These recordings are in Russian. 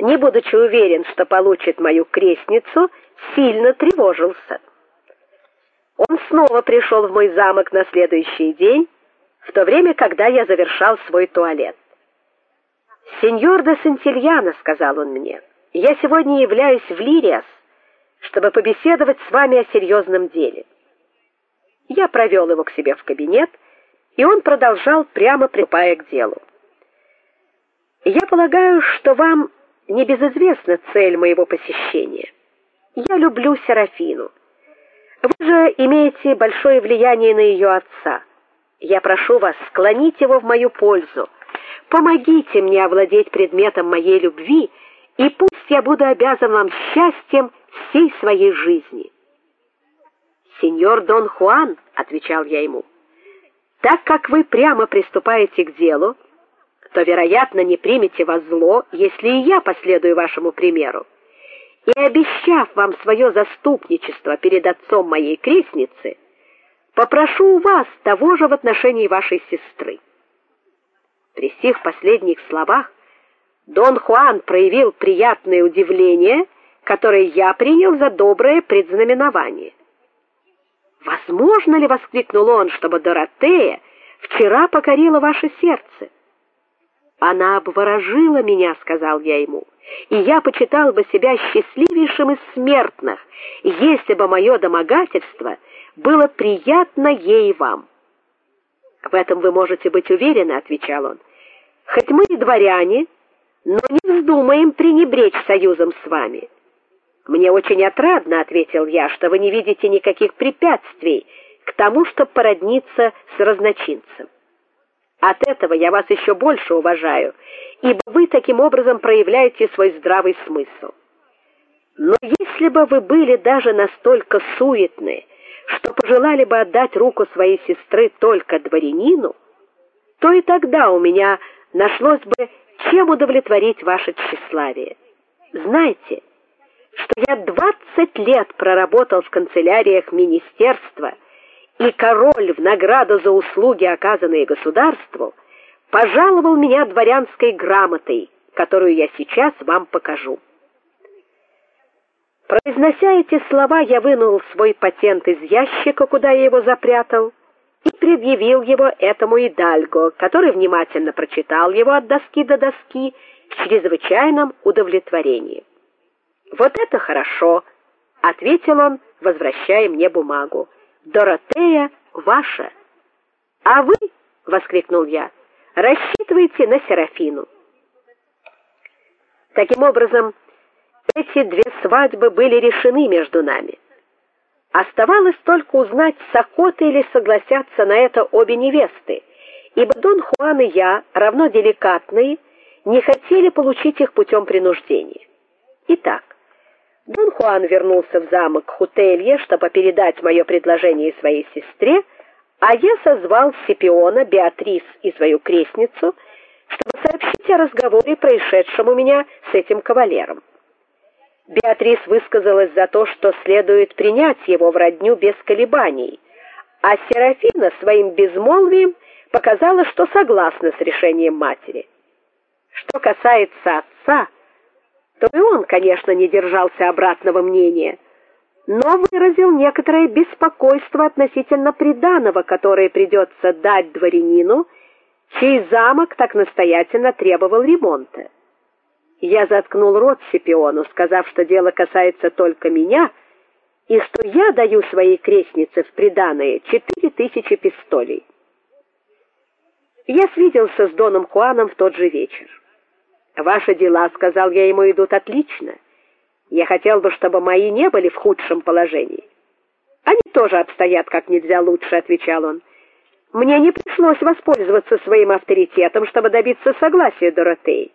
не будучи уверен, что получит мою крестницу, сильно тревожился. Он снова пришел в мой замок на следующий день, в то время, когда я завершал свой туалет. "Сеньор де Сантильяно", сказал он мне. "Я сегодня являюсь в Лириас, чтобы побеседовать с вами о серьезном деле". Я провел его к себе в кабинет, и он продолжал прямо приступая к делу. Я полагаю, что вам не безизвестна цель моего посещения. Я люблю Серафину. Вы же имеете большое влияние на ее отца. Я прошу вас склонить его в мою пользу. Помогите мне овладеть предметом моей любви, и пусть я буду обязан вам счастьем всей своей жизни. Сеньор Дон Хуан, отвечал я ему. Так как вы прямо приступаете к делу, то, вероятно, не примете во зло, если и я последую вашему примеру. И обещав вам свое заступничество перед отцом моей крестницы, попрошу у вас того же в отношении вашей сестры. При сих последних словах Дон Хуан проявил приятное удивление, которое я принял за доброе предзнаменование. Возможно ли, воскликнул он, чтобы Доротея вчера покорила ваше сердце? Она обворожила меня, сказал я ему. И я почитал бы себя счастливейшим из смертных, если бы мое домогательство было приятно ей вам. В этом вы можете быть уверены, отвечал он. Хоть мы и дворяне, но не вздумаем пренебречь союзом с вами. Мне очень отрадно, ответил я, что вы не видите никаких препятствий к тому, чтобы породниться с разночинцем. От этого я вас еще больше уважаю, ибо вы таким образом проявляете свой здравый смысл. Но если бы вы были даже настолько суетны, что пожелали бы отдать руку своей сестры только дворянину, то и тогда у меня нашлось бы чем удовлетворить ваше тщеславие. Знаете, что я двадцать лет проработал в канцеляриях министерства и король в награду за услуги, оказанные государству, пожаловал меня дворянской грамотой, которую я сейчас вам покажу. Произнося эти слова, я вынул свой патент из ящика, куда я его запрятал, и предъявил его этому идальго, который внимательно прочитал его от доски до доски с чрезвычайным удовлетворением. Вот это хорошо, ответил он, возвращая мне бумагу. Доротея ваша. А вы, воскликнул я, рассчитываете на Серафину. Таким образом, эти две свадьбы были решены между нами. Оставалось только узнать, с охотой ли согласятся на это обе невесты, ибо Дон Хуан и я, равно деликатные, не хотели получить их путем принуждения. Итак, Дон Хуан вернулся в замок Хутелье, чтобы передать мое предложение своей сестре, а я созвал Сипиона, Беатрис и свою крестницу, чтобы сообщить о разговоре, происшедшем у меня с этим кавалером. Беатрис высказалась за то, что следует принять его в родню без колебаний, а Серафина своим безмолвием показала, что согласна с решением матери. Что касается отца, то и он, конечно, не держался обратного мнения, но выразил некоторое беспокойство относительно приданого, которое придется дать дворянину, чей замок так настоятельно требовал ремонта. Я заткнул рот Сепиону, сказав, что дело касается только меня, и что я даю своей крестнице в приданое четыре тысячи пистолей. Я свиделся с доном Хуаном в тот же вечер. Ваши дела, сказал я ему, идут отлично. Я хотел бы, чтобы мои не были в худшем положении. Они тоже обстоят как нельзя лучше, отвечал он. Мне не пришлось воспользоваться своим авторитетом, чтобы добиться согласия Доротеи.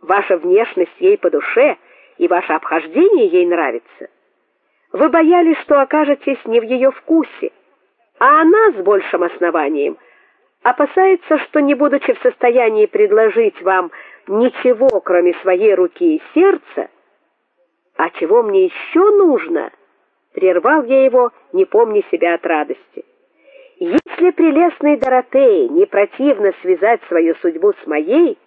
Ваша внешность ей по душе, и ваше обхождение ей нравится. Вы боялись, что окажетесь не в ее вкусе, а она с большим основанием опасается, что не будучи в состоянии предложить вам ничего, кроме своей руки и сердца, а чего мне еще нужно? прервал я его, не помня себя от радости. Если прелестной Доротее не противно связать свою судьбу с моей,